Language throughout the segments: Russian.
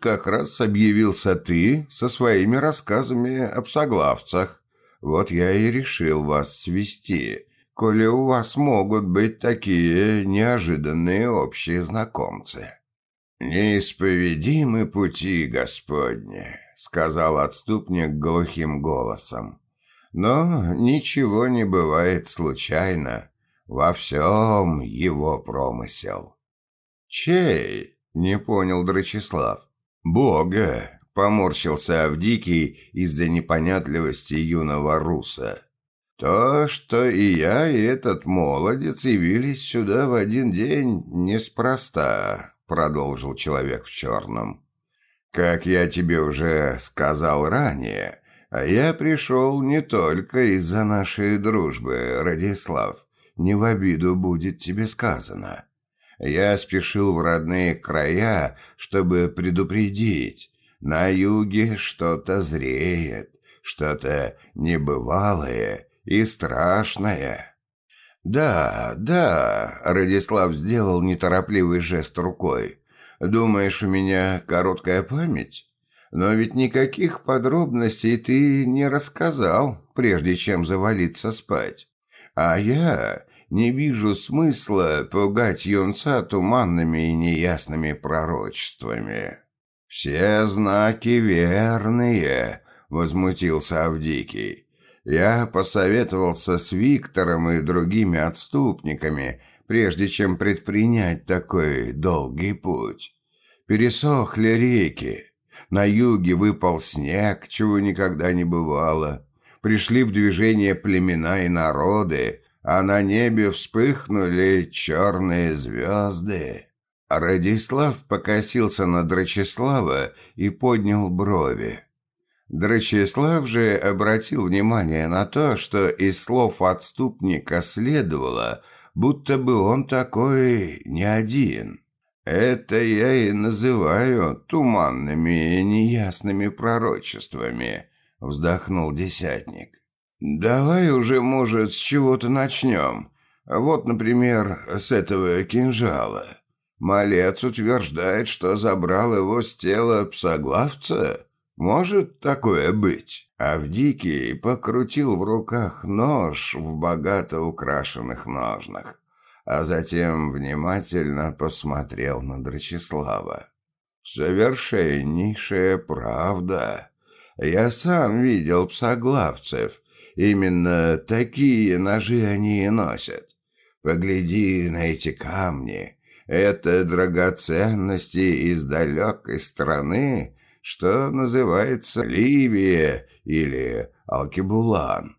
как раз объявился ты со своими рассказами об соглавцах. Вот я и решил вас свести, коли у вас могут быть такие неожиданные общие знакомцы». «Неисповедимы пути Господни», — сказал отступник глухим голосом. «Но ничего не бывает случайно. Во всем его промысел». «Чей?» — не понял Драчеслав. «Бога!» — поморщился Авдикий из-за непонятливости юного руса. «То, что и я, и этот молодец явились сюда в один день, неспроста», — продолжил человек в черном. «Как я тебе уже сказал ранее, а я пришел не только из-за нашей дружбы, Радислав, не в обиду будет тебе сказано. Я спешил в родные края, чтобы предупредить. На юге что-то зреет, что-то небывалое и страшное. «Да, да», — Радислав сделал неторопливый жест рукой. «Думаешь, у меня короткая память? Но ведь никаких подробностей ты не рассказал, прежде чем завалиться спать. А я не вижу смысла пугать юнца туманными и неясными пророчествами. «Все знаки верные», — возмутился Авдикий. «Я посоветовался с Виктором и другими отступниками, прежде чем предпринять такой долгий путь. Пересохли реки, на юге выпал снег, чего никогда не бывало. Пришли в движение племена и народы, а на небе вспыхнули черные звезды. Радислав покосился на Драчеслава и поднял брови. Драчеслав же обратил внимание на то, что из слов отступника следовало, будто бы он такой не один. Это я и называю туманными и неясными пророчествами, вздохнул десятник. «Давай уже, может, с чего-то начнем. Вот, например, с этого кинжала. Малец утверждает, что забрал его с тела псоглавца. Может такое быть?» Авдикий покрутил в руках нож в богато украшенных ножнах, а затем внимательно посмотрел на Драчеслава. «Совершеннейшая правда. Я сам видел псоглавцев» Именно такие ножи они и носят. Погляди на эти камни. Это драгоценности из далекой страны, что называется Ливия или Алкибулан.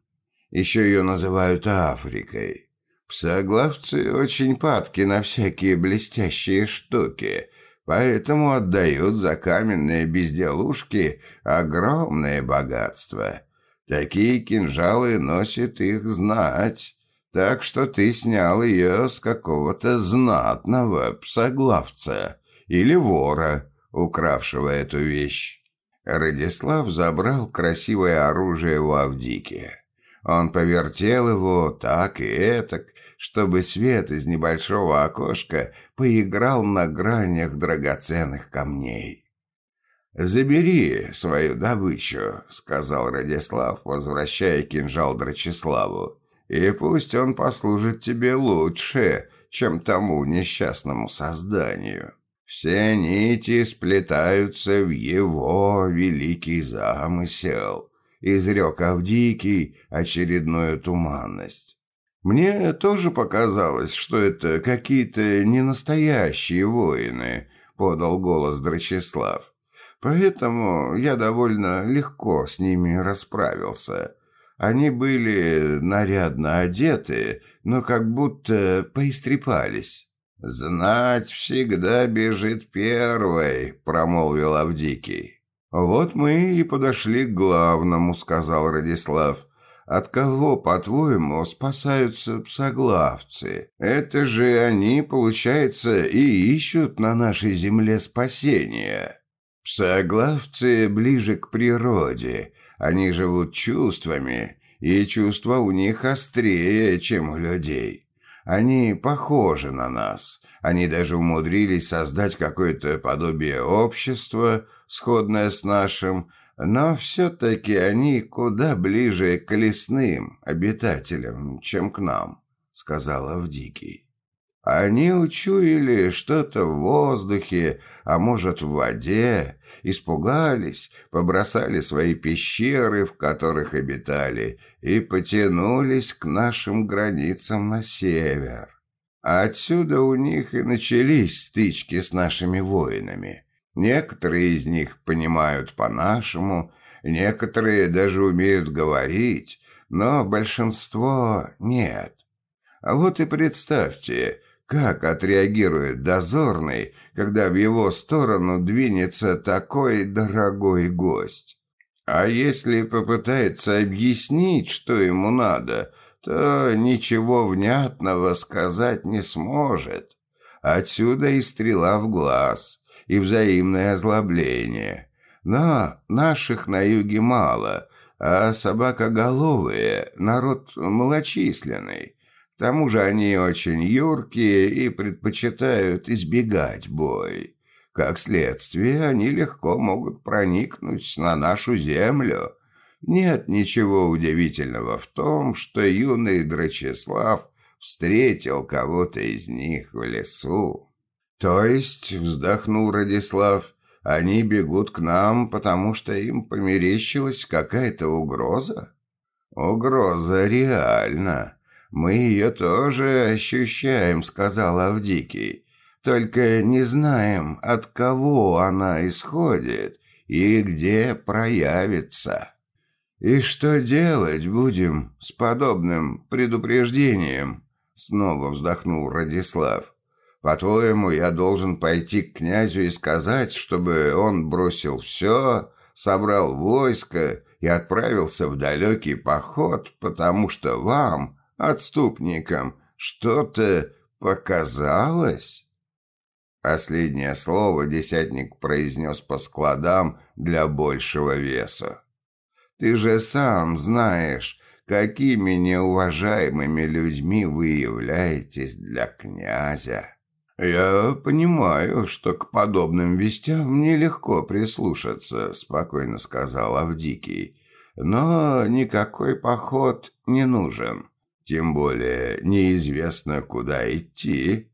Еще ее называют Африкой. Псоглавцы очень падки на всякие блестящие штуки, поэтому отдают за каменные безделушки огромное богатство – Такие кинжалы носит их знать, так что ты снял ее с какого-то знатного псоглавца или вора, укравшего эту вещь. Радислав забрал красивое оружие у Авдики. Он повертел его так и этак, чтобы свет из небольшого окошка поиграл на гранях драгоценных камней. «Забери свою добычу», — сказал Радислав, возвращая кинжал Драчеславу. «И пусть он послужит тебе лучше, чем тому несчастному созданию. Все нити сплетаются в его великий замысел», — изрек Авдикий очередную туманность. «Мне тоже показалось, что это какие-то ненастоящие воины», — подал голос Драчеслав. Поэтому я довольно легко с ними расправился. Они были нарядно одеты, но как будто поистрепались. «Знать всегда бежит первой», — промолвил Авдикий. «Вот мы и подошли к главному», — сказал Радислав. «От кого, по-твоему, спасаются псоглавцы? Это же они, получается, и ищут на нашей земле спасения». Псоглавцы ближе к природе. Они живут чувствами, и чувства у них острее, чем у людей. Они похожи на нас. Они даже умудрились создать какое-то подобие общества, сходное с нашим, но все-таки они куда ближе к лесным обитателям, чем к нам, сказал Авдикий. Они учуяли что-то в воздухе, а может, в воде, испугались, побросали свои пещеры, в которых обитали, и потянулись к нашим границам на север. Отсюда у них и начались стычки с нашими воинами. Некоторые из них понимают по-нашему, некоторые даже умеют говорить, но большинство нет. А вот и представьте, как отреагирует дозорный, когда в его сторону двинется такой дорогой гость? А если попытается объяснить, что ему надо, то ничего внятного сказать не сможет. Отсюда и стрела в глаз, и взаимное озлобление. Но наших на юге мало, а собакоголовые — народ малочисленный тому же они очень юркие и предпочитают избегать бой. Как следствие, они легко могут проникнуть на нашу землю. Нет ничего удивительного в том, что юный Драчеслав встретил кого-то из них в лесу. То есть, вздохнул Радислав, они бегут к нам, потому что им померещилась какая-то угроза? Угроза реальна. «Мы ее тоже ощущаем», — сказал Авдикий. «Только не знаем, от кого она исходит и где проявится». «И что делать будем с подобным предупреждением?» Снова вздохнул Радислав. «По-твоему, я должен пойти к князю и сказать, чтобы он бросил все, собрал войско и отправился в далекий поход, потому что вам, отступникам что-то показалось?» Последнее слово десятник произнес по складам для большего веса. «Ты же сам знаешь, какими неуважаемыми людьми вы являетесь для князя. Я понимаю, что к подобным вестям нелегко прислушаться», — спокойно сказал Авдикий. «Но никакой поход не нужен. Тем более неизвестно, куда идти.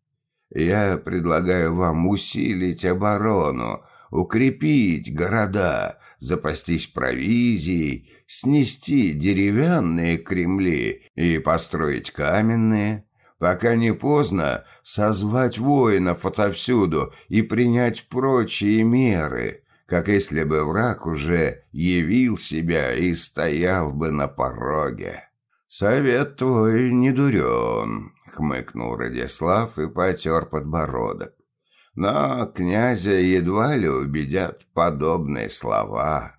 Я предлагаю вам усилить оборону, укрепить города, запастись провизией, снести деревянные кремли и построить каменные. Пока не поздно созвать воинов отовсюду и принять прочие меры, как если бы враг уже явил себя и стоял бы на пороге. «Совет твой не дурен», — хмыкнул Радислав и потер подбородок. «Но князя едва ли убедят подобные слова.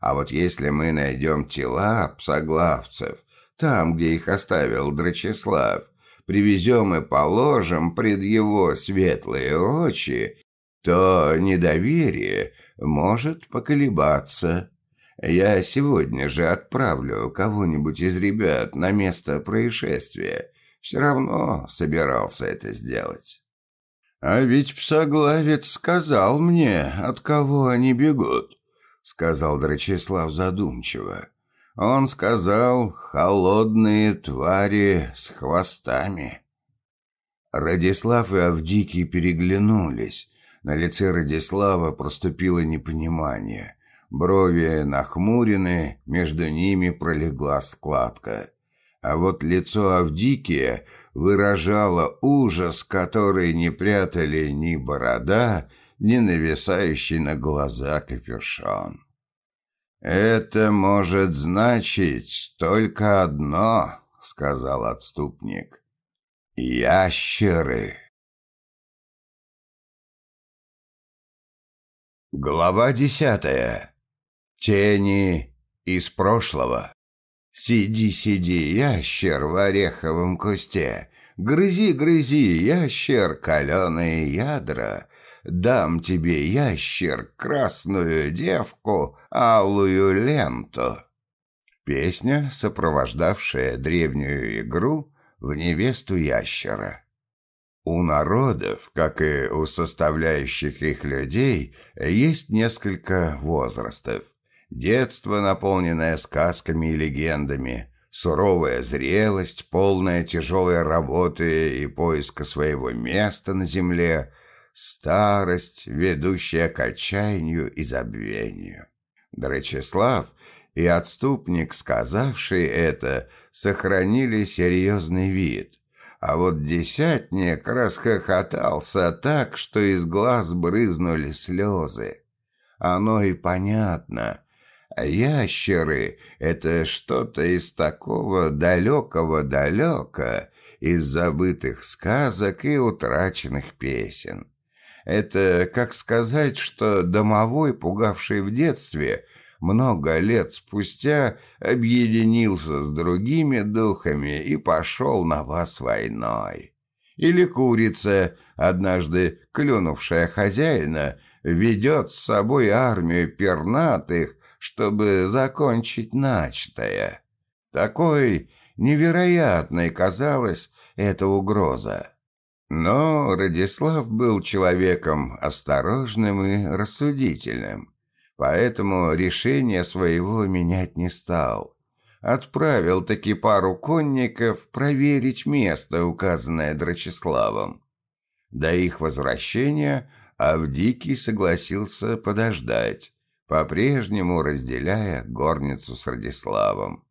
А вот если мы найдем тела псоглавцев, там, где их оставил Драчеслав, привезем и положим пред его светлые очи, то недоверие может поколебаться, я сегодня же отправлю кого-нибудь из ребят на место происшествия. Все равно собирался это сделать. А ведь псоглавец сказал мне, от кого они бегут, сказал Драчеслав задумчиво. Он сказал «холодные твари с хвостами». Радислав и Авдикий переглянулись. На лице Радислава проступило непонимание – Брови нахмурены, между ними пролегла складка. А вот лицо Авдикия выражало ужас, который не прятали ни борода, ни нависающий на глаза капюшон. «Это может значить только одно», — сказал отступник. «Ящеры». Глава десятая Тени из прошлого. Сиди, сиди, ящер в ореховом кусте. Грызи, грызи, ящер, каленые ядра. Дам тебе, ящер, красную девку, алую ленту. Песня, сопровождавшая древнюю игру в невесту ящера. У народов, как и у составляющих их людей, есть несколько возрастов. Детство, наполненное сказками и легендами, суровая зрелость, полная тяжелой работы и поиска своего места на земле, старость, ведущая к отчаянию и забвению. Драчеслав и отступник, сказавший это, сохранили серьезный вид, а вот десятник расхохотался так, что из глаз брызнули слезы. Оно и понятно. Ящеры — это что-то из такого далекого-далека, из забытых сказок и утраченных песен. Это как сказать, что домовой, пугавший в детстве, много лет спустя объединился с другими духами и пошел на вас войной. Или курица, однажды клюнувшая хозяина, ведет с собой армию пернатых, чтобы закончить начатое. Такой невероятной казалась эта угроза. Но Радислав был человеком осторожным и рассудительным поэтому решение своего менять не стал. Отправил таки пару конников проверить место, указанное Драчеславом. До их возвращения Авдикий согласился подождать, по-прежнему разделяя горницу с Радиславом.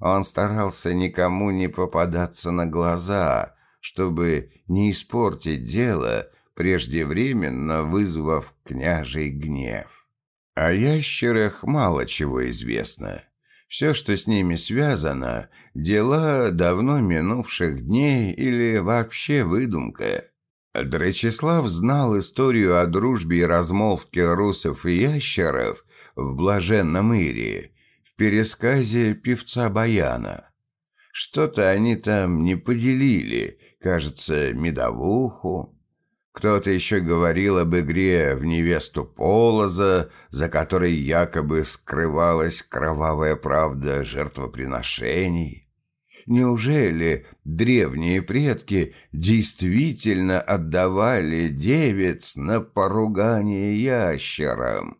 Он старался никому не попадаться на глаза, чтобы не испортить дело, преждевременно вызвав княжий гнев. О ящерах мало чего известно. Все, что с ними связано, дела давно минувших дней или вообще выдумка. Дречислав знал историю о дружбе и размолвке русов и ящеров в Блаженном Ирии, в пересказе певца Баяна. Что-то они там не поделили, кажется, медовуху, кто-то еще говорил об игре в невесту Полоза, за которой якобы скрывалась кровавая правда жертвоприношений. Неужели древние предки действительно отдавали девиц на поругание ящерам?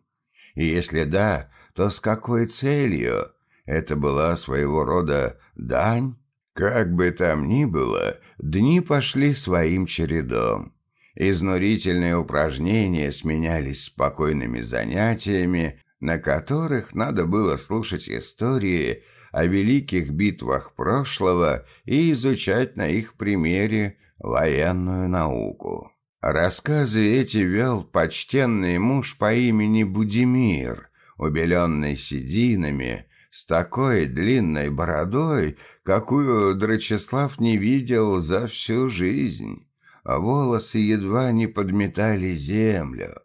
И если да, то с какой целью? Это была своего рода дань? Как бы там ни было, дни пошли своим чередом. Изнурительные упражнения сменялись спокойными занятиями, на которых надо было слушать истории о великих битвах прошлого и изучать на их примере военную науку. Рассказы эти вел почтенный муж по имени Будимир, убеленный сединами, с такой длинной бородой, какую Драчеслав не видел за всю жизнь волосы едва не подметали землю.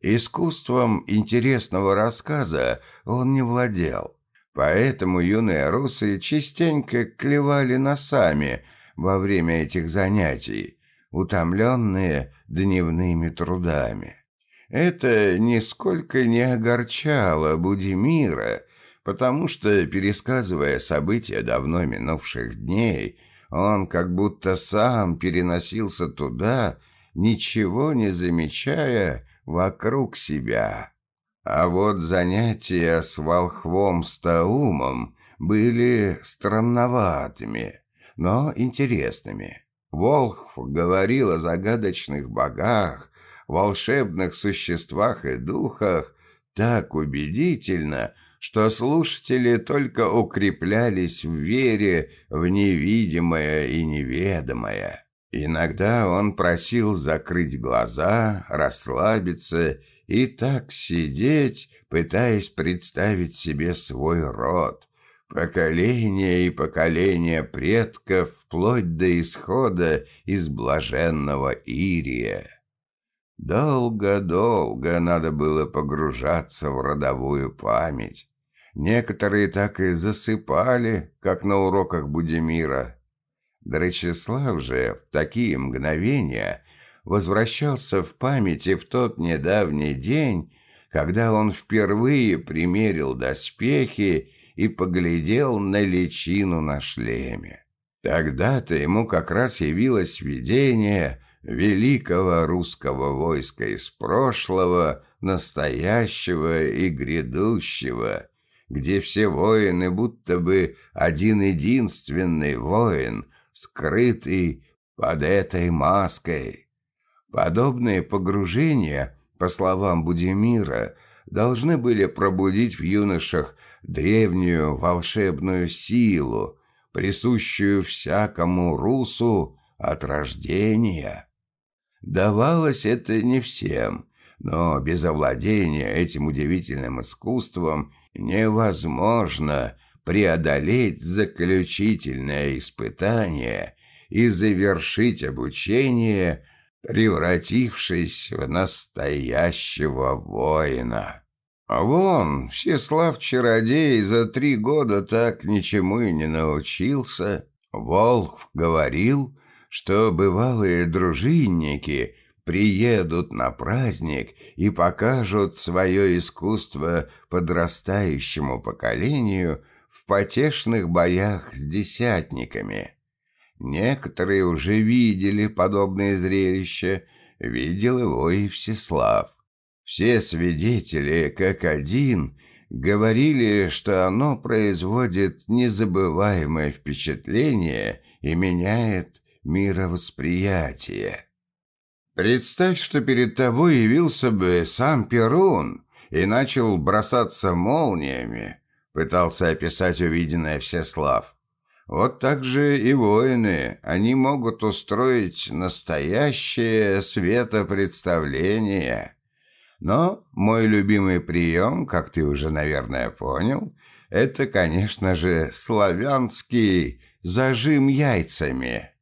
Искусством интересного рассказа он не владел, поэтому юные русы частенько клевали носами во время этих занятий, утомленные дневными трудами. Это нисколько не огорчало Будимира, потому что, пересказывая события давно минувших дней, он как будто сам переносился туда, ничего не замечая вокруг себя. А вот занятия с волхвом Стаумом были странноватыми, но интересными. Волхв говорил о загадочных богах, волшебных существах и духах так убедительно, что слушатели только укреплялись в вере в невидимое и неведомое. Иногда он просил закрыть глаза, расслабиться и так сидеть, пытаясь представить себе свой род, поколение и поколение предков вплоть до исхода из блаженного Ирия. Долго-долго надо было погружаться в родовую память, Некоторые так и засыпали, как на уроках Будимира. Дречислав же в такие мгновения возвращался в памяти в тот недавний день, когда он впервые примерил доспехи и поглядел на личину на шлеме. Тогда-то ему как раз явилось видение, великого русского войска из прошлого, настоящего и грядущего, где все воины будто бы один-единственный воин, скрытый под этой маской. Подобные погружения, по словам Будимира, должны были пробудить в юношах древнюю волшебную силу, присущую всякому русу от рождения. Давалось это не всем, но без овладения этим удивительным искусством невозможно преодолеть заключительное испытание и завершить обучение, превратившись в настоящего воина. А вон, Всеслав-чародей за три года так ничему и не научился. Волх говорил, что бывалые дружинники приедут на праздник и покажут свое искусство подрастающему поколению в потешных боях с десятниками. Некоторые уже видели подобное зрелище, видел его и Всеслав. Все свидетели, как один, говорили, что оно производит незабываемое впечатление и меняет мировосприятие. Представь, что перед тобой явился бы сам Перун и начал бросаться молниями, пытался описать увиденное Всеслав. Вот так же и воины, они могут устроить настоящее светопредставление. Но мой любимый прием, как ты уже, наверное, понял, это, конечно же, славянский зажим яйцами.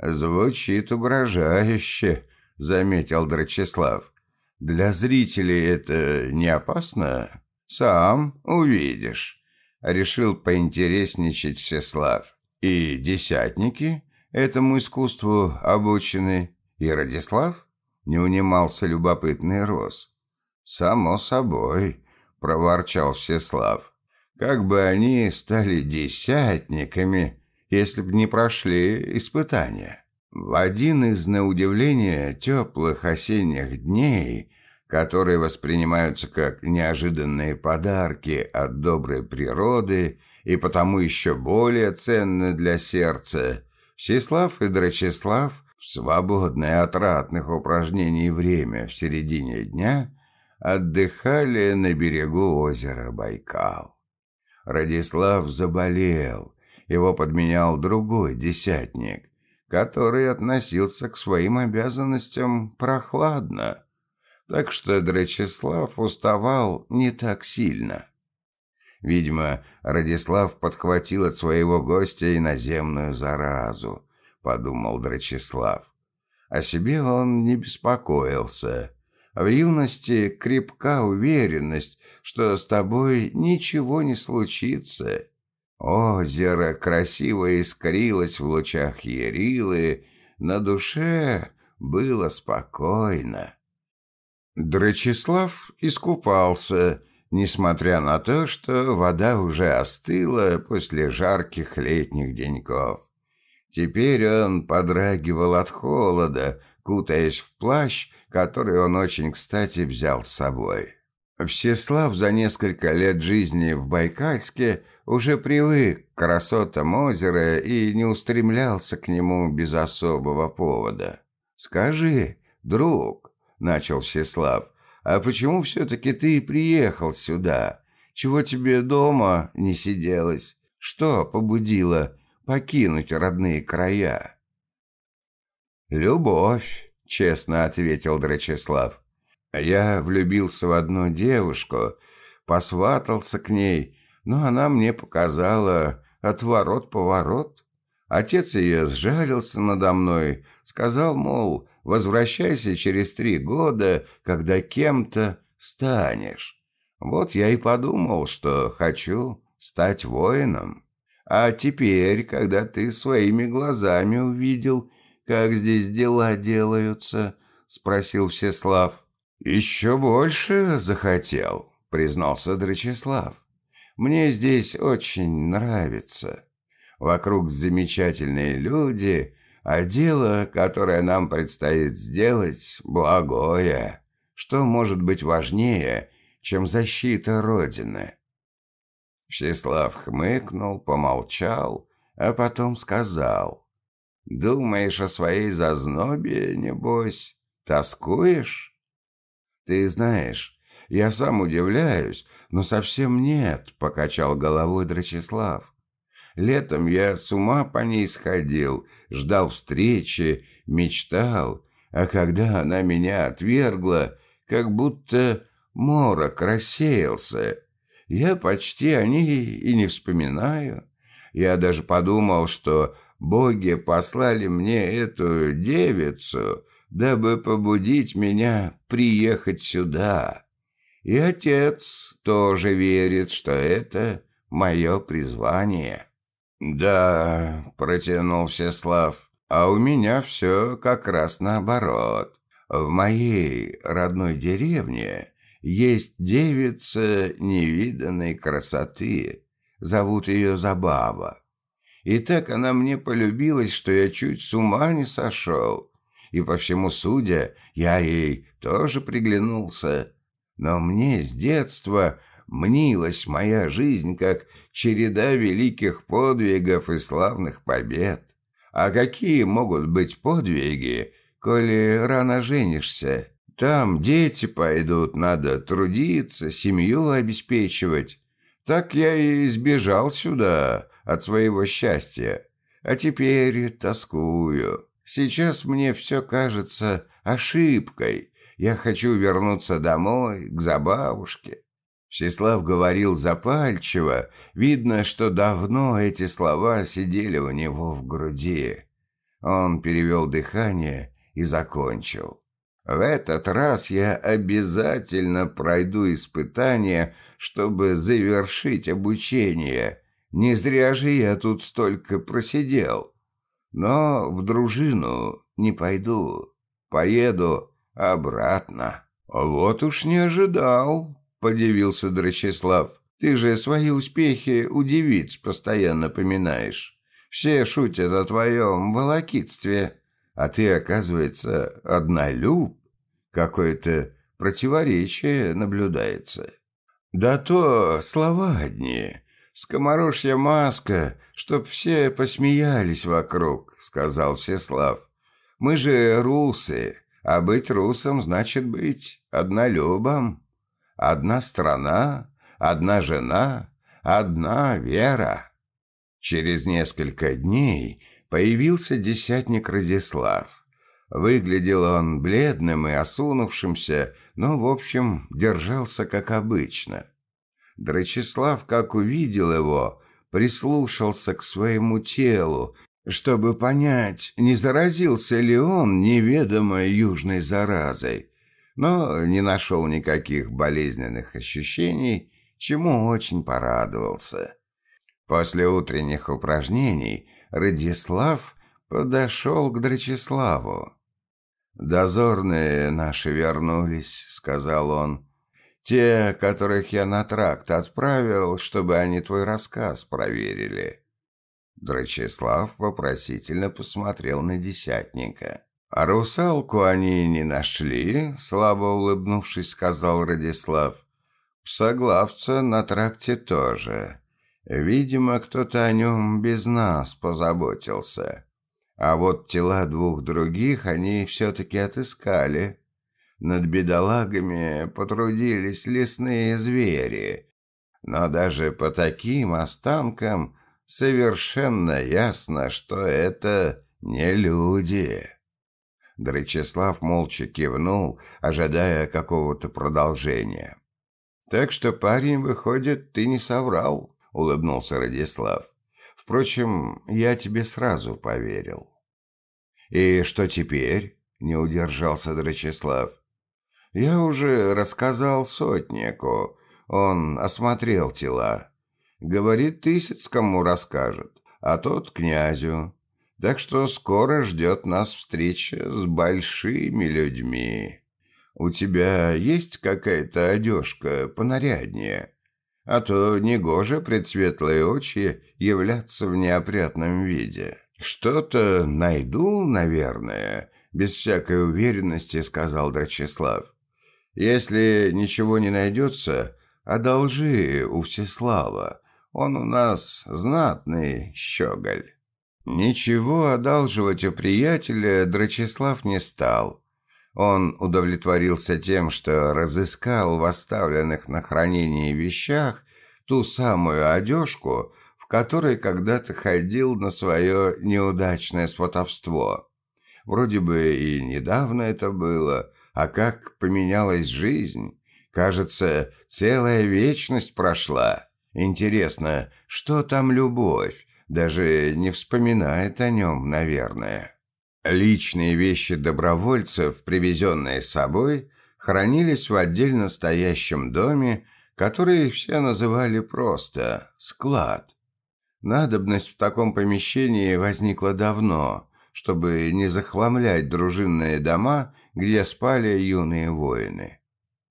«Звучит угрожающе», — заметил Драчеслав. «Для зрителей это не опасно? Сам увидишь», — решил поинтересничать Всеслав. «И десятники этому искусству обучены, и Радислав?» — не унимался любопытный Рос. «Само собой», — проворчал Всеслав. «Как бы они стали десятниками, если б не прошли испытания. В один из, на удивление, теплых осенних дней, которые воспринимаются как неожиданные подарки от доброй природы и потому еще более ценны для сердца, Всеслав и Драчеслав в свободное от ратных упражнений время в середине дня отдыхали на берегу озера Байкал. Радислав заболел – его подменял другой десятник, который относился к своим обязанностям прохладно, так что Драчеслав уставал не так сильно. Видимо, Радислав подхватил от своего гостя иноземную заразу, подумал Драчеслав. О себе он не беспокоился. В юности крепка уверенность, что с тобой ничего не случится, Озеро красиво искрилось в лучах Ярилы, на душе было спокойно. Драчеслав искупался, несмотря на то, что вода уже остыла после жарких летних деньков. Теперь он подрагивал от холода, кутаясь в плащ, который он очень кстати взял с собой. Всеслав за несколько лет жизни в Байкальске уже привык к красотам озера и не устремлялся к нему без особого повода. «Скажи, друг», — начал Всеслав, — «а почему все-таки ты приехал сюда? Чего тебе дома не сиделось? Что побудило покинуть родные края?» «Любовь», — честно ответил Драчеслав. Я влюбился в одну девушку, посватался к ней, но она мне показала отворот-поворот. Отец ее сжалился надо мной, сказал, мол, возвращайся через три года, когда кем-то станешь. Вот я и подумал, что хочу стать воином. А теперь, когда ты своими глазами увидел, как здесь дела делаются, спросил Всеслав, «Еще больше захотел», — признался Драчеслав. «Мне здесь очень нравится. Вокруг замечательные люди, А дело, которое нам предстоит сделать, благое. Что может быть важнее, чем защита Родины?» Всеслав хмыкнул, помолчал, а потом сказал. «Думаешь о своей зазнобе, небось? Тоскуешь?» «Ты знаешь, я сам удивляюсь, но совсем нет», — покачал головой Драчеслав. «Летом я с ума по ней сходил, ждал встречи, мечтал, а когда она меня отвергла, как будто морок рассеялся. Я почти о ней и не вспоминаю. Я даже подумал, что боги послали мне эту девицу, дабы побудить меня приехать сюда. И отец тоже верит, что это мое призвание». «Да», — протянул Всеслав, — «а у меня все как раз наоборот. В моей родной деревне есть девица невиданной красоты, зовут ее Забава. И так она мне полюбилась, что я чуть с ума не сошел. И по всему судя, я ей тоже приглянулся. Но мне с детства мнилась моя жизнь как череда великих подвигов и славных побед. А какие могут быть подвиги, коли рано женишься. Там дети пойдут, надо трудиться, семью обеспечивать. Так я и сбежал сюда от своего счастья. А теперь тоскую. Сейчас мне все кажется ошибкой. Я хочу вернуться домой, к забавушке. Всеслав говорил запальчиво. Видно, что давно эти слова сидели у него в груди. Он перевел дыхание и закончил. В этот раз я обязательно пройду испытание, чтобы завершить обучение. Не зря же я тут столько просидел. Но в дружину не пойду. Поеду обратно. Вот уж не ожидал, подивился Драчеслав. Ты же свои успехи у девиц постоянно поминаешь. Все шутят о твоем волокитстве а ты, оказывается, однолюб. Какое-то противоречие наблюдается. Да то слова одни. Скоморожья маска, чтоб все посмеялись вокруг, сказал Всеслав. Мы же русы, а быть русом значит быть однолюбом. Одна страна, одна жена, одна вера. Через несколько дней появился десятник Радислав. Выглядел он бледным и осунувшимся, но, в общем, держался как обычно. Драчеслав, как увидел его, прислушался к своему телу, чтобы понять, не заразился ли он неведомой южной заразой, но не нашел никаких болезненных ощущений, чему очень порадовался. После утренних упражнений Радислав подошел к Драчеславу. «Дозорные наши вернулись», — сказал он. «Те, которых я на тракт отправил, чтобы они твой рассказ проверили». Драчеслав вопросительно посмотрел на десятника. «А русалку они не нашли?» — слабо улыбнувшись, сказал Радислав. «Псоглавца на тракте тоже. Видимо, кто-то о нем без нас позаботился. А вот тела двух других они все-таки отыскали. Над бедолагами потрудились лесные звери. Но даже по таким останкам совершенно ясно, что это не люди. Дречеслав молча кивнул, ожидая какого-то продолжения. «Так что, парень, выходит, ты не соврал?» — улыбнулся Радислав. «Впрочем, я тебе сразу поверил». «И что теперь?» — не удержался Драчеслав. «Я уже рассказал сотнику. Он осмотрел тела. Говорит, Тысяцкому расскажет, а тот князю. Так что скоро ждет нас встреча с большими людьми. У тебя есть какая-то одежка понаряднее?» а то негоже предсветлые очи являться в неопрятном виде. «Что-то найду, наверное», — без всякой уверенности сказал Драчеслав. «Если ничего не найдется, одолжи у Всеслава. Он у нас знатный щеголь». Ничего одалживать у приятеля Драчеслав не стал. Он удовлетворился тем, что разыскал в оставленных на хранении вещах ту самую одежку, в которой когда-то ходил на свое неудачное сватовство. Вроде бы и недавно это было, а как поменялась жизнь. Кажется, целая вечность прошла. Интересно, что там любовь? Даже не вспоминает о нем, наверное. Личные вещи добровольцев, привезенные с собой, хранились в отдельно стоящем доме, который все называли просто «склад». Надобность в таком помещении возникла давно, чтобы не захламлять дружинные дома, где спали юные воины.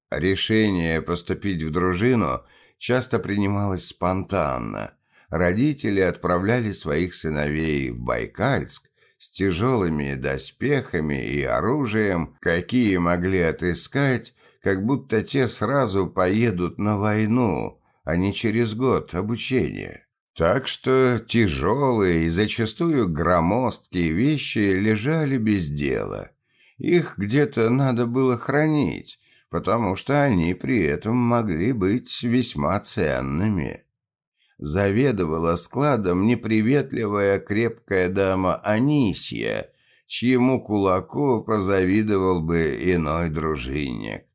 Решение поступить в дружину часто принималось спонтанно. Родители отправляли своих сыновей в Байкальск с тяжелыми доспехами и оружием, какие могли отыскать, как будто те сразу поедут на войну, а не через год обучения. Так что тяжелые и зачастую громоздкие вещи лежали без дела. Их где-то надо было хранить, потому что они при этом могли быть весьма ценными. Заведовала складом неприветливая крепкая дама Анисия, чьему кулаку позавидовал бы иной дружинник.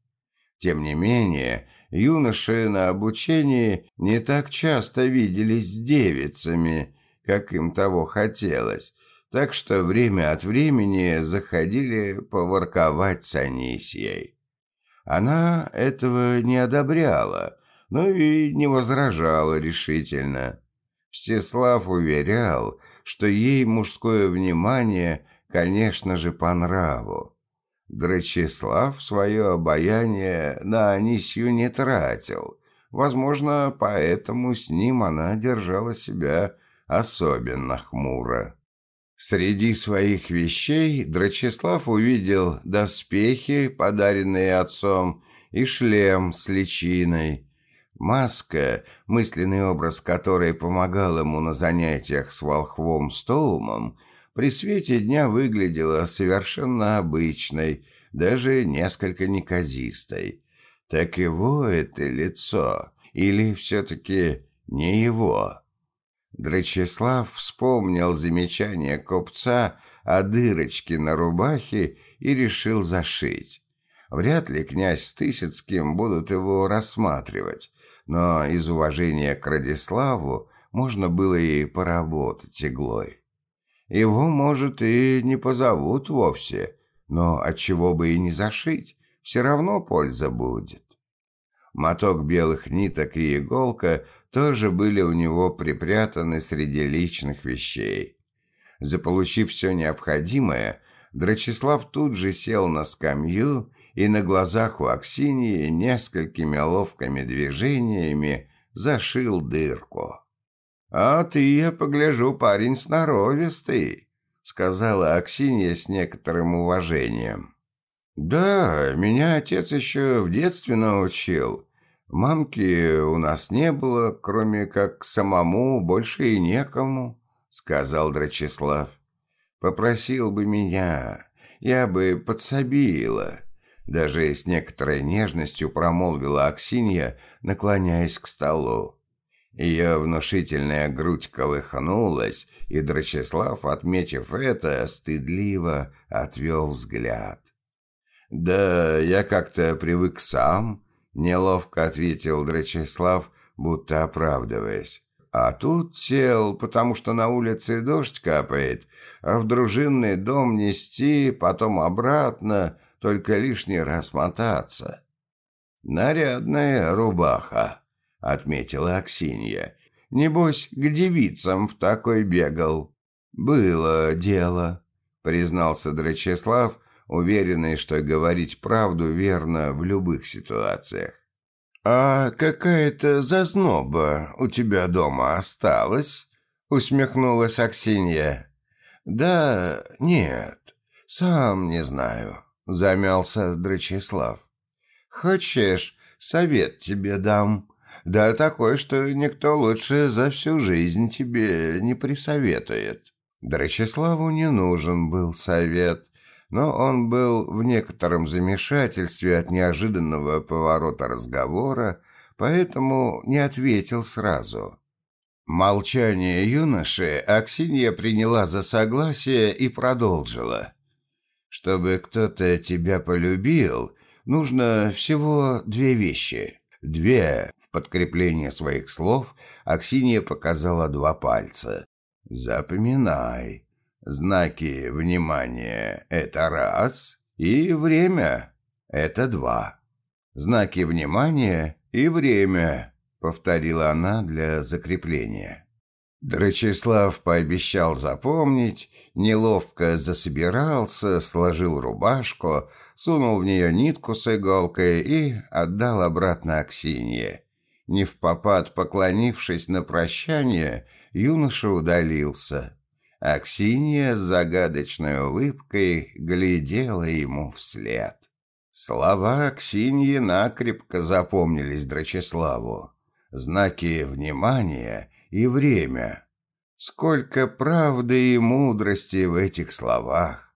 Тем не менее, юноши на обучении не так часто виделись с девицами, как им того хотелось, так что время от времени заходили поворковать с Анисией. Она этого не одобряла, но и не возражала решительно. Всеслав уверял, что ей мужское внимание, конечно же, по нраву. Грачеслав свое обаяние на Анисью не тратил. Возможно, поэтому с ним она держала себя особенно хмуро. Среди своих вещей Драчеслав увидел доспехи, подаренные отцом, и шлем с личиной. Маска, мысленный образ которой помогал ему на занятиях с волхвом Стоумом, при свете дня выглядела совершенно обычной, даже несколько неказистой. Так его это лицо, или все-таки не его? Драчеслав вспомнил замечание купца о дырочке на рубахе и решил зашить. Вряд ли князь с Тысяцким будут его рассматривать, но из уважения к Радиславу можно было и поработать иглой. Его, может, и не позовут вовсе, но отчего бы и не зашить, все равно польза будет. Моток белых ниток и иголка тоже были у него припрятаны среди личных вещей. Заполучив все необходимое, Драчеслав тут же сел на скамью и на глазах у Аксиньи несколькими ловкими движениями зашил дырку. «А ты, я погляжу, парень сноровистый», — сказала Аксинья с некоторым уважением. «Да, меня отец еще в детстве научил. Мамки у нас не было, кроме как самому, больше и некому», — сказал Драчеслав. «Попросил бы меня, я бы подсобила». Даже с некоторой нежностью промолвила Аксинья, наклоняясь к столу. Ее внушительная грудь колыхнулась, и Драчеслав, отметив это, стыдливо отвел взгляд. «Да я как-то привык сам», — неловко ответил Драчеслав, будто оправдываясь. «А тут сел, потому что на улице дождь капает, а в дружинный дом нести, потом обратно, только лишний раз мотаться». «Нарядная рубаха», — отметила Аксинья. «Небось, к девицам в такой бегал». «Было дело», — признался Драчеслав, уверенный, что говорить правду верно в любых ситуациях. «А какая-то зазноба у тебя дома осталась?» — усмехнулась Аксинья. «Да нет, сам не знаю», — замялся Драчеслав. «Хочешь, совет тебе дам?» Да такой, что никто лучше за всю жизнь тебе не присоветует. Драчеславу не нужен был совет, но он был в некотором замешательстве от неожиданного поворота разговора, поэтому не ответил сразу. Молчание юноши Аксинья приняла за согласие и продолжила. «Чтобы кто-то тебя полюбил, нужно всего две вещи. Две подкрепление своих слов Аксинья показала два пальца. «Запоминай. Знаки внимания — это раз, и время — это два. Знаки внимания и время», — повторила она для закрепления. Драчеслав пообещал запомнить, неловко засобирался, сложил рубашку, сунул в нее нитку с иголкой и отдал обратно Аксинье. Не в попад поклонившись на прощание, юноша удалился. Аксинья с загадочной улыбкой глядела ему вслед. Слова Аксиньи накрепко запомнились Драчеславу. Знаки внимания и время. Сколько правды и мудрости в этих словах.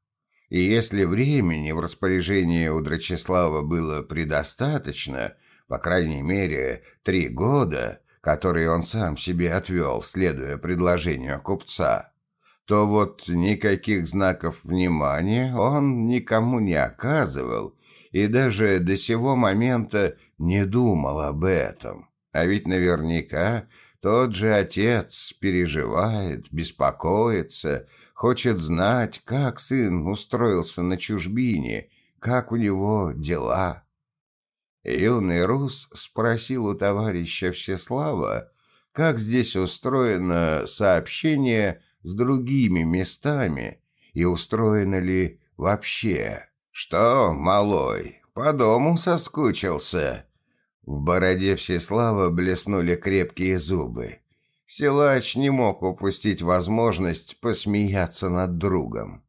И если времени в распоряжении у Драчеслава было предостаточно – по крайней мере, три года, которые он сам себе отвел, следуя предложению купца, то вот никаких знаков внимания он никому не оказывал и даже до сего момента не думал об этом. А ведь наверняка тот же отец переживает, беспокоится, хочет знать, как сын устроился на чужбине, как у него дела. Юный рус спросил у товарища Всеслава, как здесь устроено сообщение с другими местами и устроено ли вообще. «Что, малой, по дому соскучился?» В бороде Всеслава блеснули крепкие зубы. Силач не мог упустить возможность посмеяться над другом.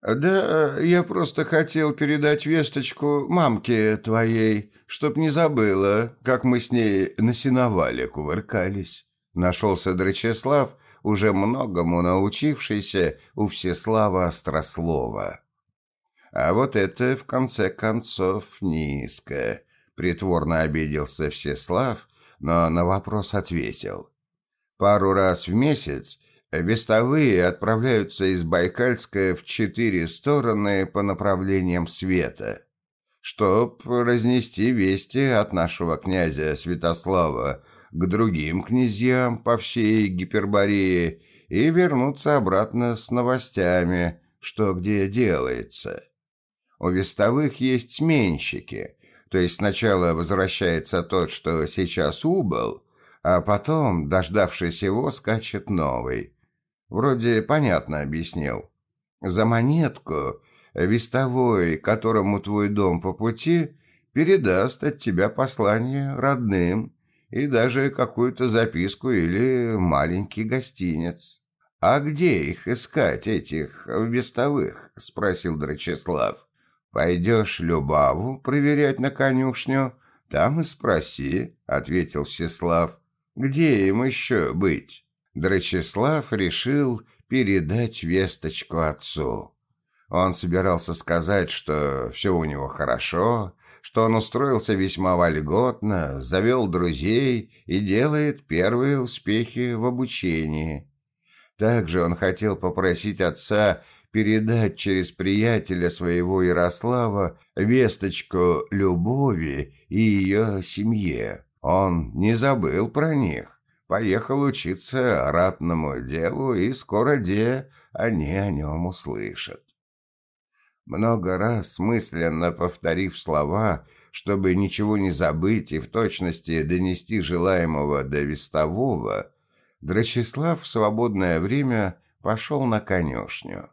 «Да я просто хотел передать весточку мамке твоей, чтоб не забыла, как мы с ней на сеновале кувыркались». Нашелся Драчеслав, уже многому научившийся у Всеслава Острослова. А вот это, в конце концов, низко. Притворно обиделся Всеслав, но на вопрос ответил. Пару раз в месяц Вестовые отправляются из Байкальска в четыре стороны по направлениям света, чтоб разнести вести от нашего князя Святослава к другим князьям по всей Гиперборее и вернуться обратно с новостями, что где делается. У вестовых есть сменщики, то есть сначала возвращается тот, что сейчас убыл, а потом, дождавшись его, скачет новый. Вроде понятно объяснил. За монетку вестовой, которому твой дом по пути, передаст от тебя послание родным и даже какую-то записку или маленький гостинец. «А где их искать, этих вестовых?» — спросил Драчеслав. «Пойдешь Любаву проверять на конюшню, там и спроси», — ответил Всеслав. «Где им еще быть?» Драчеслав решил передать весточку отцу. Он собирался сказать, что все у него хорошо, что он устроился весьма вольготно, завел друзей и делает первые успехи в обучении. Также он хотел попросить отца передать через приятеля своего Ярослава весточку Любови и ее семье. Он не забыл про них поехал учиться ратному делу, и скоро де они о нем услышат. Много раз мысленно повторив слова, чтобы ничего не забыть и в точности донести желаемого до вестового, Драчеслав в свободное время пошел на конюшню.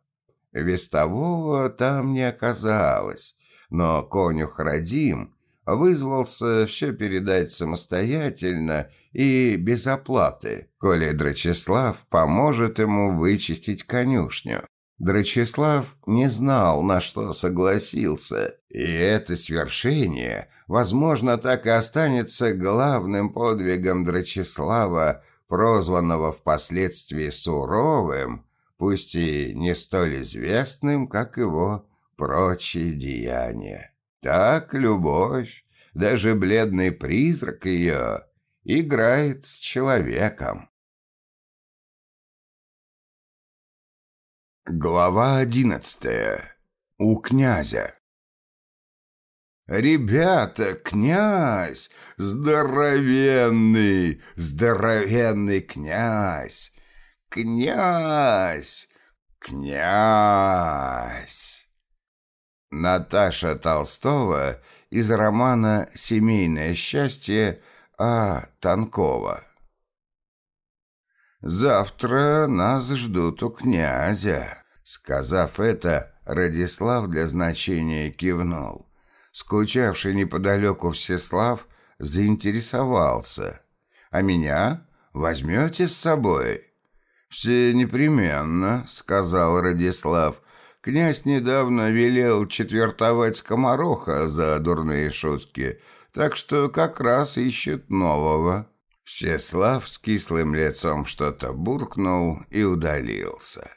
Вестового там не оказалось, но конюх Радим вызвался все передать самостоятельно и без оплаты, коли Драчеслав поможет ему вычистить конюшню. Драчеслав не знал, на что согласился, и это свершение, возможно, так и останется главным подвигом Драчеслава, прозванного впоследствии суровым, пусть и не столь известным, как его прочие деяния. Так любовь, даже бледный призрак ее, играет с человеком. Глава одиннадцатая. У князя. «Ребята, князь! Здоровенный, здоровенный князь! Князь! Князь!» Наташа Толстого из романа «Семейное счастье» А. Танкова. «Завтра нас ждут у князя», — сказав это, Радислав для значения кивнул. Скучавший неподалеку Всеслав заинтересовался. «А меня возьмете с собой?» «Все непременно», — сказал Радислав. «Князь недавно велел четвертовать скомороха за дурные шутки, так что как раз ищет нового». Всеслав с кислым лицом что-то буркнул и удалился.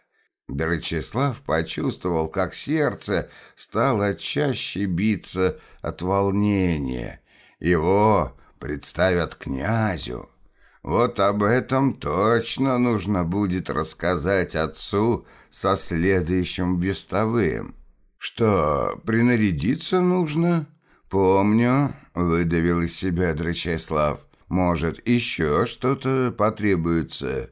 Дрочеслав почувствовал, как сердце стало чаще биться от волнения. Его представят князю. Вот об этом точно нужно будет рассказать отцу со следующим вестовым. «Что, принарядиться нужно?» «Помню», — выдавил из себя Дрочеслав. Может, еще что-то потребуется?»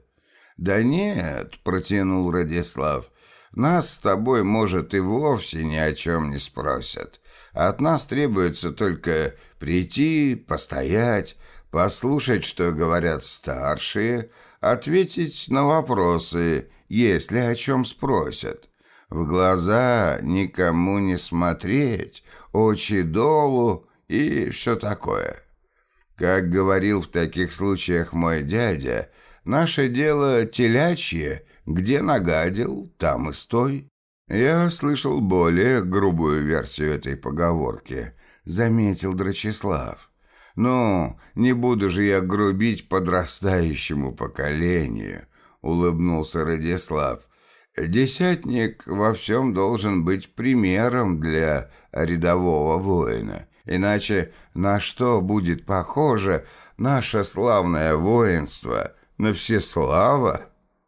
«Да нет», — протянул Радислав, — «нас с тобой, может, и вовсе ни о чем не спросят. От нас требуется только прийти, постоять, послушать, что говорят старшие, ответить на вопросы, если о чем спросят. В глаза никому не смотреть, очи долу и все такое». Как говорил в таких случаях мой дядя, наше дело телячье, где нагадил, там и стой. Я слышал более грубую версию этой поговорки, заметил Драчеслав. «Ну, не буду же я грубить подрастающему поколению», — улыбнулся Радислав. «Десятник во всем должен быть примером для рядового воина. Иначе на что будет похоже наше славное воинство, на Всеслава?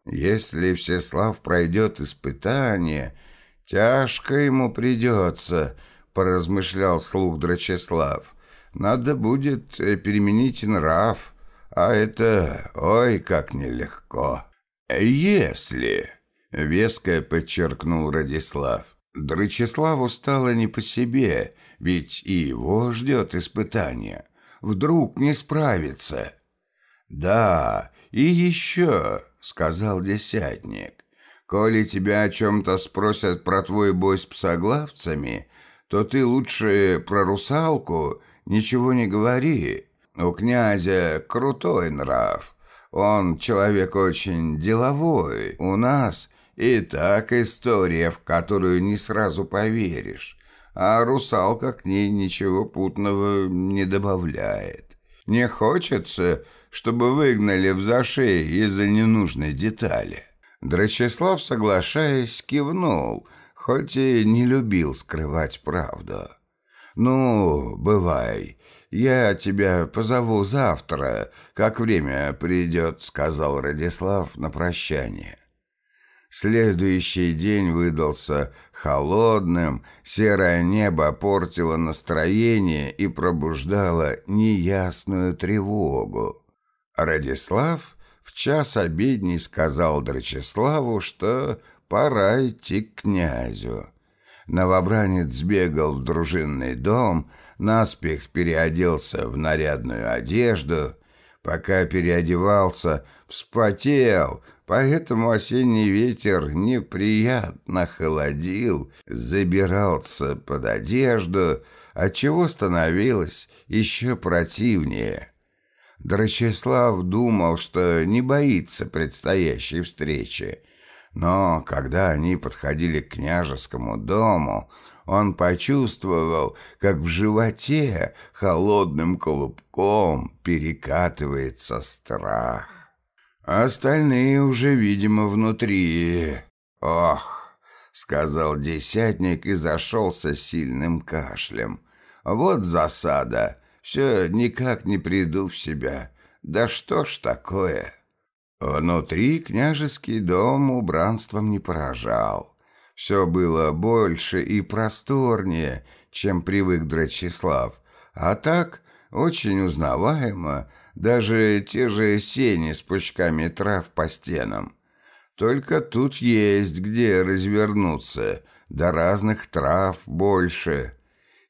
Если Всеслав пройдет испытание, тяжко ему придется, поразмышлял слух Драчеслав. Надо будет э, переменить нрав, а это, ой, как нелегко. Если, веско подчеркнул Радислав, Драчеславу стало не по себе — ведь и его ждет испытание. Вдруг не справится. «Да, и еще», — сказал десятник, — «коли тебя о чем-то спросят про твой бой с псоглавцами, то ты лучше про русалку ничего не говори. У князя крутой нрав, он человек очень деловой. У нас и так история, в которую не сразу поверишь а русалка к ней ничего путного не добавляет. Не хочется, чтобы выгнали в зашей из-за ненужной детали. Драчеслав, соглашаясь, кивнул, хоть и не любил скрывать правду. «Ну, бывай, я тебя позову завтра, как время придет», — сказал Радислав на прощание. Следующий день выдался холодным, серое небо портило настроение и пробуждало неясную тревогу. Радислав в час обедней сказал Драчеславу, что пора идти к князю. Новобранец сбегал в дружинный дом, наспех переоделся в нарядную одежду. Пока переодевался, вспотел, Поэтому осенний ветер неприятно холодил, забирался под одежду, отчего становилось еще противнее. Драчеслав думал, что не боится предстоящей встречи, Но когда они подходили к княжескому дому, он почувствовал, как в животе холодным колубком перекатывается страх. Остальные уже, видимо, внутри. Ох, сказал десятник и зашелся сильным кашлем. Вот засада. Все никак не приду в себя. Да что ж такое? Внутри княжеский дом убранством не поражал. Все было больше и просторнее, чем привык Драчеслав. А так, очень узнаваемо, даже те же сени с пучками трав по стенам. Только тут есть где развернуться, да разных трав больше.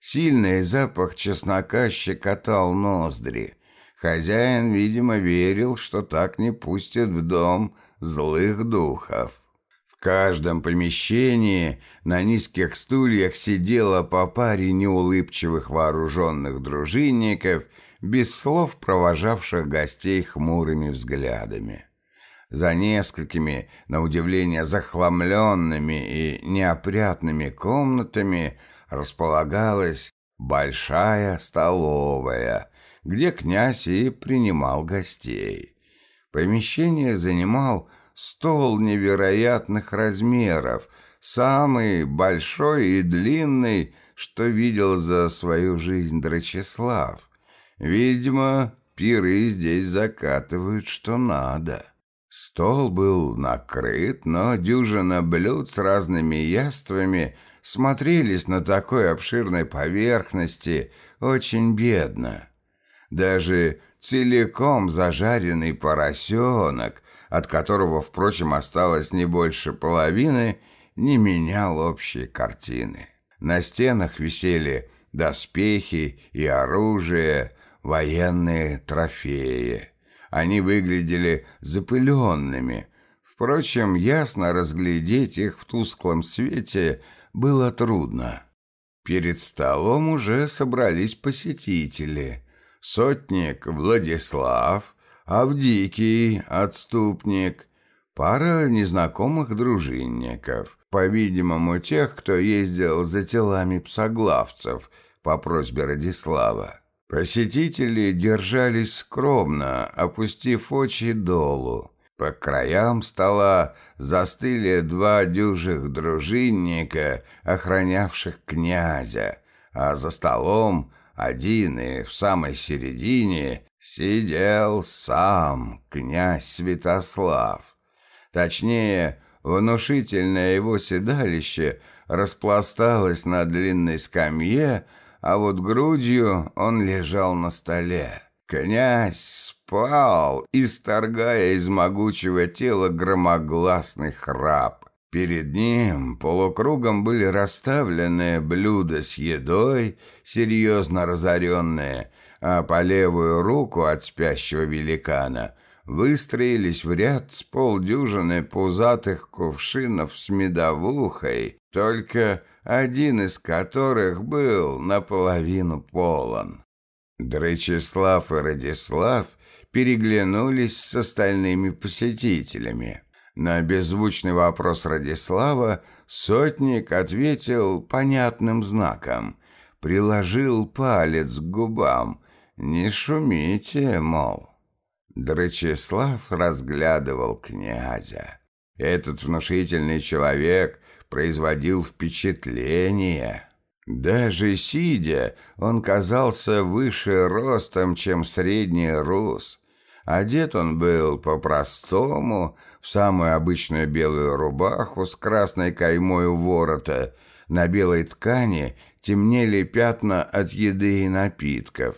Сильный запах чеснока щекотал ноздри. Хозяин, видимо, верил, что так не пустят в дом злых духов. В каждом помещении на низких стульях сидело по паре неулыбчивых вооруженных дружинников – без слов провожавших гостей хмурыми взглядами. За несколькими, на удивление, захламленными и неопрятными комнатами располагалась большая столовая, где князь и принимал гостей. Помещение занимал стол невероятных размеров, самый большой и длинный, что видел за свою жизнь Драчеслав. Видимо, пиры здесь закатывают что надо. Стол был накрыт, но дюжина блюд с разными яствами смотрелись на такой обширной поверхности очень бедно. Даже целиком зажаренный поросенок, от которого, впрочем, осталось не больше половины, не менял общей картины. На стенах висели доспехи и оружие, военные трофеи. Они выглядели запыленными. Впрочем, ясно разглядеть их в тусклом свете было трудно. Перед столом уже собрались посетители. Сотник Владислав, Авдикий, отступник, пара незнакомых дружинников, по-видимому, тех, кто ездил за телами псоглавцев по просьбе Радислава. Посетители держались скромно, опустив очи долу. По краям стола застыли два дюжих дружинника, охранявших князя, а за столом один и в самой середине сидел сам князь Святослав. Точнее, внушительное его седалище распласталось на длинной скамье, а вот грудью он лежал на столе. Князь спал, исторгая из могучего тела громогласный храп. Перед ним полукругом были расставлены блюда с едой, серьезно разоренные, а по левую руку от спящего великана выстроились в ряд с полдюжины пузатых кувшинов с медовухой, только один из которых был наполовину полон. Дречислав и Радислав переглянулись с остальными посетителями. На беззвучный вопрос Радислава сотник ответил понятным знаком, приложил палец к губам. «Не шумите, мол». Дречислав разглядывал князя. Этот внушительный человек производил впечатление. Даже сидя, он казался выше ростом, чем средний рус. Одет он был по-простому, самую обычную белую рубаху с красной каймой у ворота. На белой ткани темнели пятна от еды и напитков.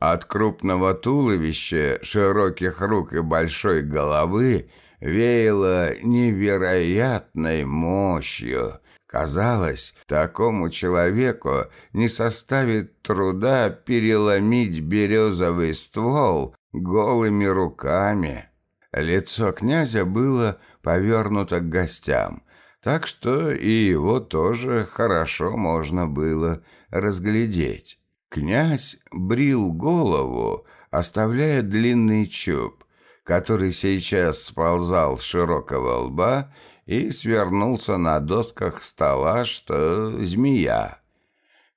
От крупного туловища, широких рук и большой головы веяло невероятной мощью. Казалось, такому человеку не составит труда переломить березовый ствол голыми руками. Лицо князя было повернуто к гостям, так что и его тоже хорошо можно было разглядеть. Князь брил голову, оставляя длинный чуб, который сейчас сползал с широкого лба и свернулся на досках стола, что змея.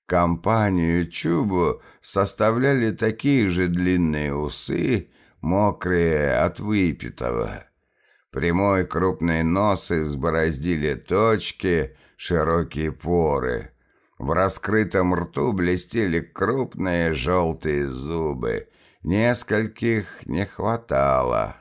Компанию Чубу составляли такие же длинные усы, мокрые от выпитого. Прямой крупный нос избороздили точки, широкие поры. В раскрытом рту блестели крупные желтые зубы. Нескольких не хватало.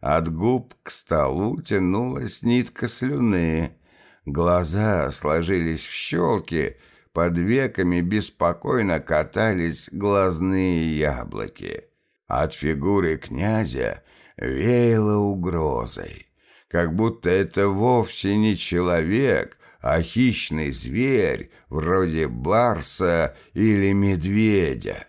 От губ к столу тянулась нитка слюны. Глаза сложились в щелки, под веками беспокойно катались глазные яблоки. От фигуры князя веяло угрозой, как будто это вовсе не человек, а хищный зверь, вроде барса или медведя.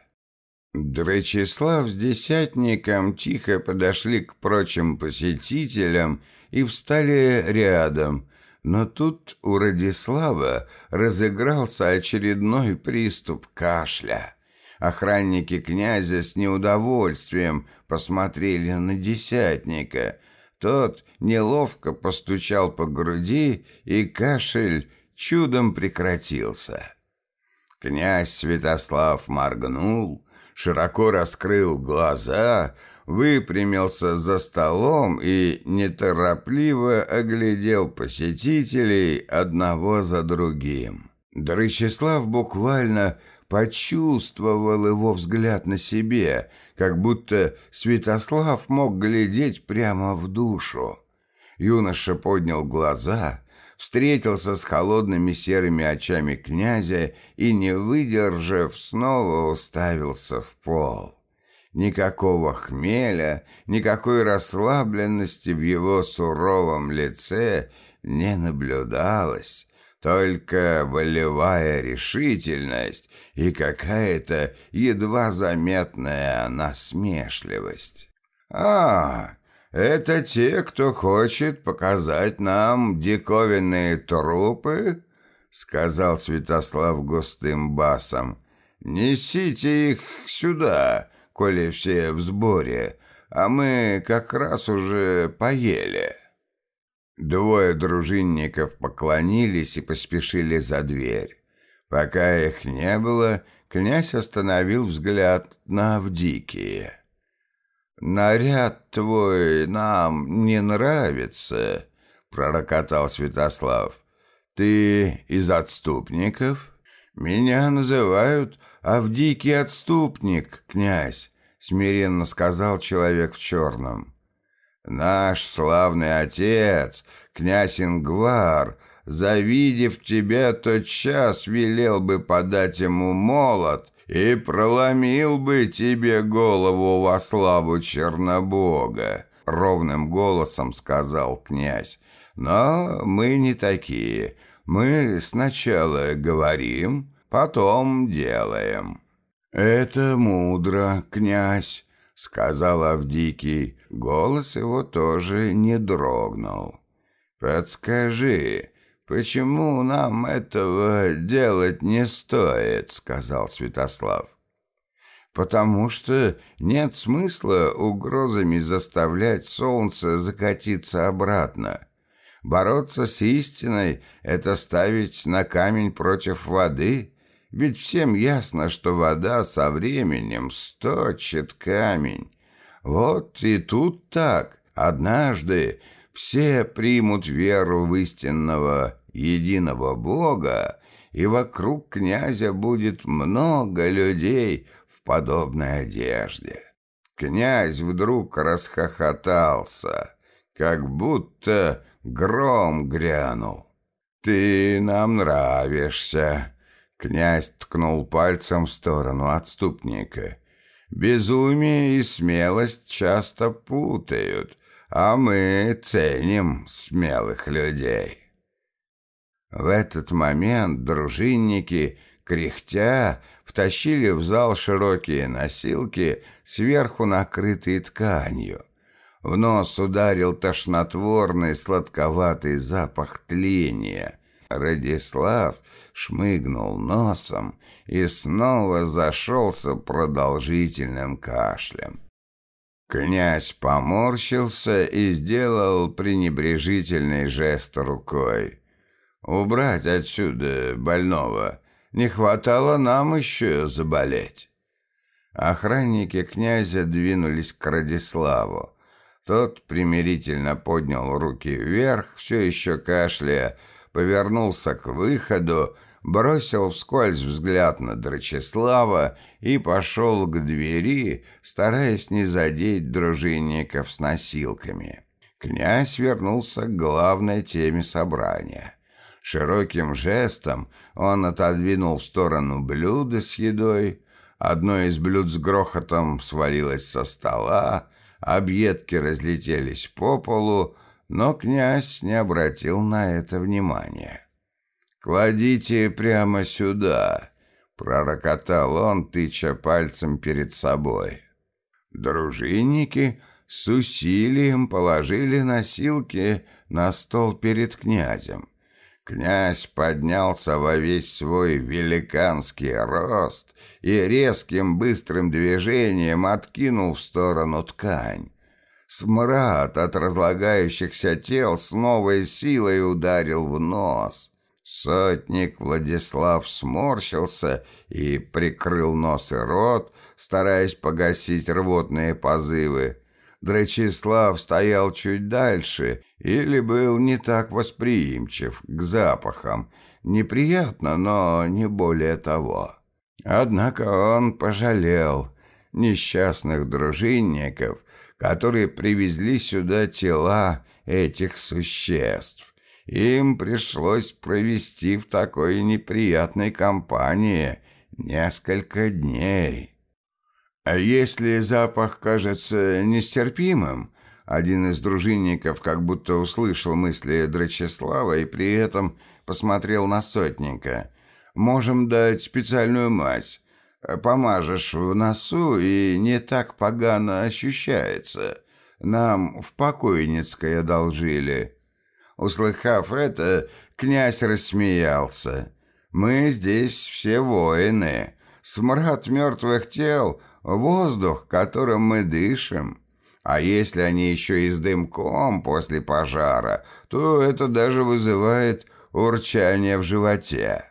Дречислав с десятником тихо подошли к прочим посетителям и встали рядом, но тут у Радислава разыгрался очередной приступ кашля. Охранники князя с неудовольствием посмотрели на десятника. Тот неловко постучал по груди, и кашель чудом прекратился. Князь Святослав моргнул, широко раскрыл глаза, выпрямился за столом и неторопливо оглядел посетителей одного за другим. Дрычеслав буквально почувствовал его взгляд на себе, как будто Святослав мог глядеть прямо в душу. Юноша поднял глаза, встретился с холодными серыми очами князя и, не выдержав, снова уставился в пол. Никакого хмеля, никакой расслабленности в его суровом лице не наблюдалось, только волевая решительность и какая-то едва заметная насмешливость. «А, это те, кто хочет показать нам диковинные трупы?» — сказал Святослав густым басом. «Несите их сюда, коли все в сборе, а мы как раз уже поели». Двое дружинников поклонились и поспешили за дверь. Пока их не было, князь остановил взгляд на Авдикия. «Наряд твой нам не нравится», — пророкотал Святослав. «Ты из отступников? Меня называют Авдикий отступник, князь», — смиренно сказал человек в черном. Наш славный отец, князь Ингвар, завидев тебя, тот час велел бы подать ему молот и проломил бы тебе голову во славу Чернобога, — ровным голосом сказал князь. Но мы не такие. Мы сначала говорим, потом делаем. Это мудро, князь, — сказал Авдикий. Голос его тоже не дрогнул. «Подскажи, почему нам этого делать не стоит?» — сказал Святослав. «Потому что нет смысла угрозами заставлять солнце закатиться обратно. Бороться с истиной — это ставить на камень против воды». Ведь всем ясно, что вода со временем сточит камень. Вот и тут так. Однажды все примут веру в истинного единого Бога, и вокруг князя будет много людей в подобной одежде. Князь вдруг расхохотался, как будто гром грянул. «Ты нам нравишься», Князь ткнул пальцем в сторону отступника. «Безумие и смелость часто путают, а мы ценим смелых людей». В этот момент дружинники, кряхтя, втащили в зал широкие носилки, сверху накрытые тканью. В нос ударил тошнотворный сладковатый запах тления. Радислав шмыгнул носом и снова зашелся продолжительным кашлем. Князь поморщился и сделал пренебрежительный жест рукой. «Убрать отсюда больного. Не хватало нам еще заболеть». Охранники князя двинулись к Радиславу. Тот примирительно поднял руки вверх, все еще кашляя, повернулся к выходу, бросил вскользь взгляд на Драчеслава и пошел к двери, стараясь не задеть дружинников с носилками. Князь вернулся к главной теме собрания. Широким жестом он отодвинул в сторону блюда с едой, Одно из блюд с грохотом свалилось со стола, объедки разлетелись по полу, но князь не обратил на это внимания. «Кладите прямо сюда», — пророкотал он, тыча пальцем перед собой. Дружинники с усилием положили носилки на стол перед князем. Князь поднялся во весь свой великанский рост и резким быстрым движением откинул в сторону ткань. Смрад от разлагающихся тел с новой силой ударил в нос. Сотник Владислав сморщился и прикрыл нос и рот, стараясь погасить рвотные позывы. Драчеслав стоял чуть дальше или был не так восприимчив к запахам. Неприятно, но не более того. Однако он пожалел несчастных дружинников, которые привезли сюда тела этих существ. Им пришлось провести в такой неприятной компании несколько дней. А если запах кажется нестерпимым, один из дружинников как будто услышал мысли Драчеслава и при этом посмотрел на сотника. «Можем дать специальную мазь. Помажешь в носу, и не так погано ощущается. Нам в покойницкой одолжили». Услыхав это, князь рассмеялся. «Мы здесь все воины. Смрад мертвых тел — воздух, которым мы дышим. А если они еще и с дымком после пожара, то это даже вызывает урчание в животе.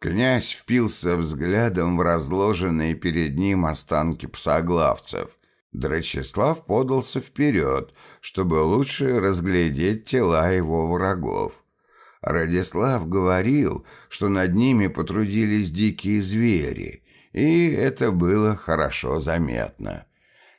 Князь впился взглядом в разложенные перед ним останки псоглавцев. Драчеслав подался вперед, чтобы лучше разглядеть тела его врагов. Радислав говорил, что над ними потрудились дикие звери, и это было хорошо заметно.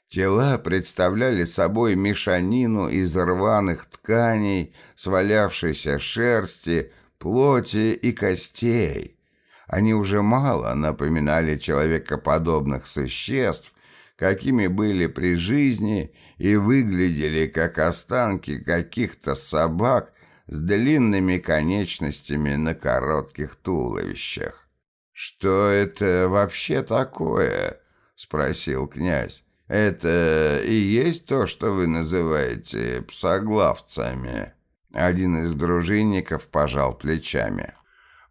Тела представляли собой мешанину из рваных тканей, свалявшейся шерсти, плоти и костей. Они уже мало напоминали человекоподобных существ, какими были при жизни и выглядели как останки каких-то собак с длинными конечностями на коротких туловищах. «Что это вообще такое?» — спросил князь. «Это и есть то, что вы называете псоглавцами?» Один из дружинников пожал плечами.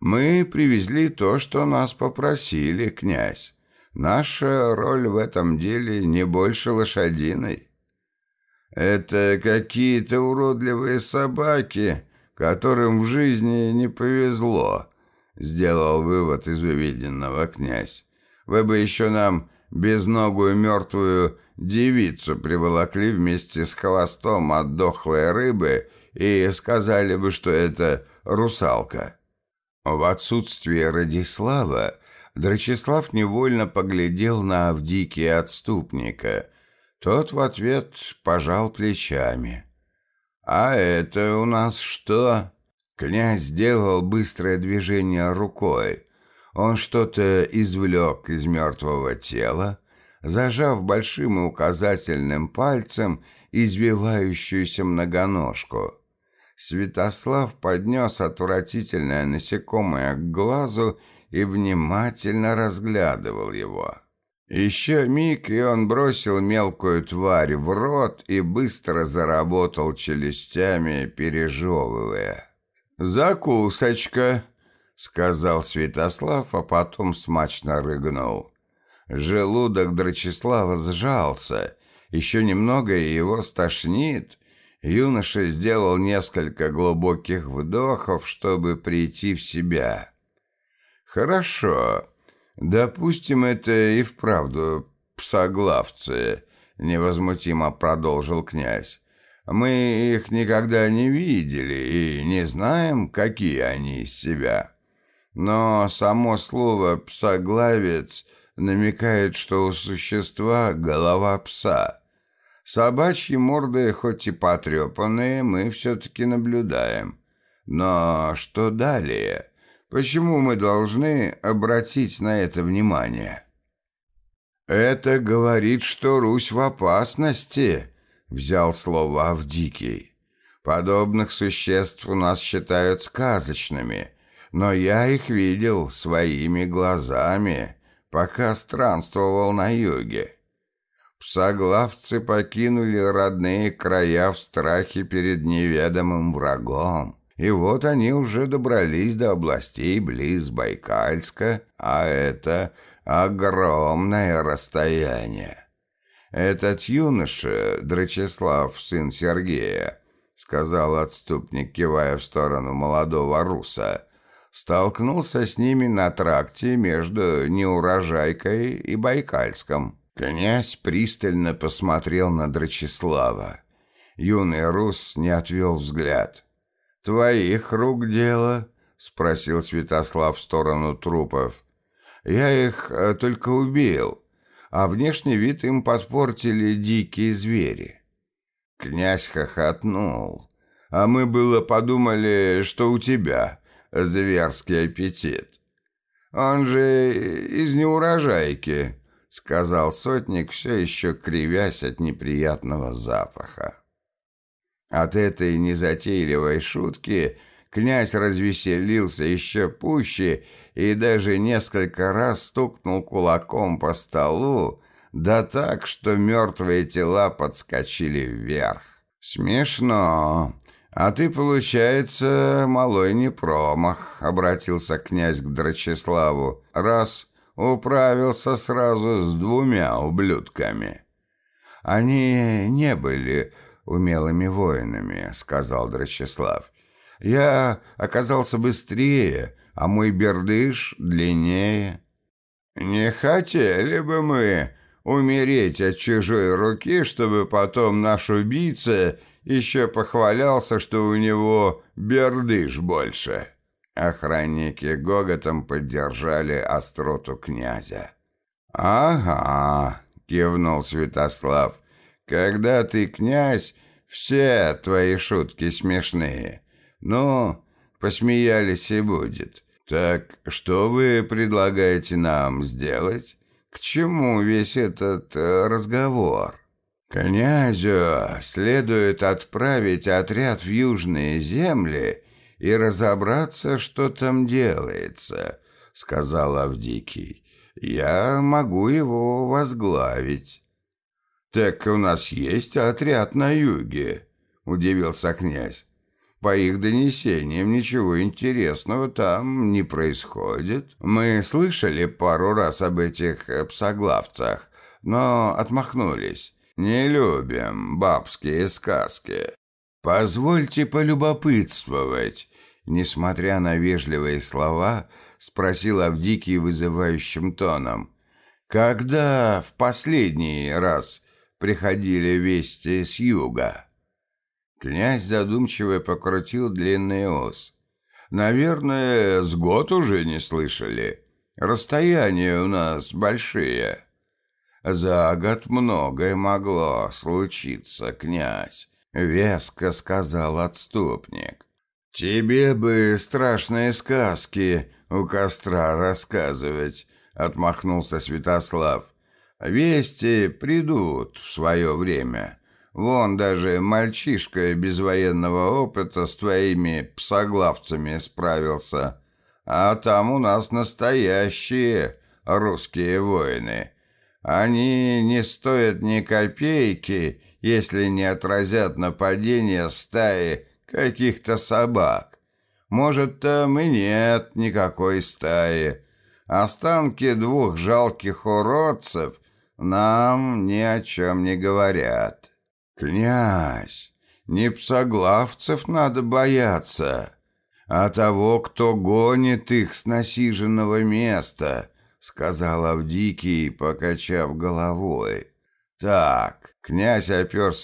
«Мы привезли то, что нас попросили, князь. Наша роль в этом деле не больше лошадиной». «Это какие-то уродливые собаки, которым в жизни не повезло», Сделал вывод из увиденного князь. Вы бы еще нам безногую мертвую девицу приволокли вместе с хвостом от дохлой рыбы и сказали бы, что это русалка. В отсутствие Радислава Драчеслав невольно поглядел на Авдикия отступника. Тот в ответ пожал плечами. «А это у нас что?» Князь сделал быстрое движение рукой. Он что-то извлек из мертвого тела, зажав большим и указательным пальцем извивающуюся многоножку. Святослав поднес отвратительное насекомое к глазу внимательно разглядывал его. Еще миг, и он бросил мелкую тварь в рот и быстро заработал челюстями, пережевывая. «Закусочка», — сказал Святослав, а потом смачно рыгнул. Желудок Драчеслава сжался, Еще немного, и его стошнит. Юноша сделал несколько глубоких вдохов, чтобы прийти в себя. «Хорошо. Допустим, это и вправду псоглавцы», — невозмутимо продолжил князь. «Мы их никогда не видели и не знаем, какие они из себя. Но само слово «псоглавец» намекает, что у существа голова пса. Собачьи морды, хоть и потрепанные, мы все-таки наблюдаем. Но что далее? Почему мы должны обратить на это внимание? «Это говорит, что Русь в опасности», — взял слово Авдикий. «Подобных существ у нас считают сказочными, но я их видел своими глазами, пока странствовал на юге. Псоглавцы покинули родные края в страхе перед неведомым врагом. И вот они уже добрались до областей близ Байкальска, а это огромное расстояние. Этот юноша, Драчеслав, сын Сергея, сказал отступник, кивая в сторону молодого руса, столкнулся с ними на тракте между Неурожайкой и Байкальском. Князь пристально посмотрел на Драчеслава. Юный рус не отвел взгляд. «Твоих рук дело?» — спросил Святослав в сторону трупов. «Я их э, только убил, а внешний вид им подпортили дикие звери». Князь хохотнул. «А мы было подумали, что у тебя зверский аппетит. Он же из неурожайки», — сказал сотник, все еще кривясь от неприятного запаха. От этой незатейливой шутки князь развеселился еще пуще и даже несколько раз стукнул кулаком по столу, да так, что мертвые тела подскочили вверх. «Смешно. А ты, получается, малой не промах», — обратился князь к Драчеславу, «раз управился сразу с двумя ублюдками». Они не были умелыми воинами», — сказал Драчеслав. «Я оказался быстрее, а мой бердыш длиннее». «Не хотели бы мы умереть от чужой руки, чтобы потом наш убийца еще похвалялся, что у него бердыш больше». Охранники гоготом поддержали остроту князя. «Ага», — кивнул Святослав, когда ты князь, все твои шутки смешные. Ну, посмеялись и будет. Так что вы предлагаете нам сделать? К чему весь этот э, разговор? Князю следует отправить отряд в южные земли и разобраться, что там делается, сказал Авдикий. Я могу его возглавить. «Так у нас есть отряд на юге», — удивился князь. «По их донесениям ничего интересного там не происходит. Мы слышали пару раз об этих псоглавцах, но отмахнулись. Не любим бабские сказки. Позвольте полюбопытствовать». Несмотря на вежливые слова, спросил Авдикий вызывающим тоном. «Когда в последний раз приходили вести с юга. Князь задумчиво покрутил длинный ус. «Наверное, с год уже не слышали. Расстояния у нас большие». «За год многое могло случиться, князь», — веско сказал отступник. «Тебе бы страшные сказки у костра рассказывать», — отмахнулся Святослав. Вести придут в свое время. Вон даже мальчишка без военного опыта с твоими псоглавцами справился. А там у нас настоящие русские воины. Они не стоят ни копейки, если не отразят нападение стаи каких-то собак. Может, там и нет никакой стаи. Останки двух жалких уродцев нам ни о чем не говорят. Князь, не псоглавцев надо бояться, а того, кто гонит их с насиженного места, сказал Авдикий, покачав головой. Так, князь оперся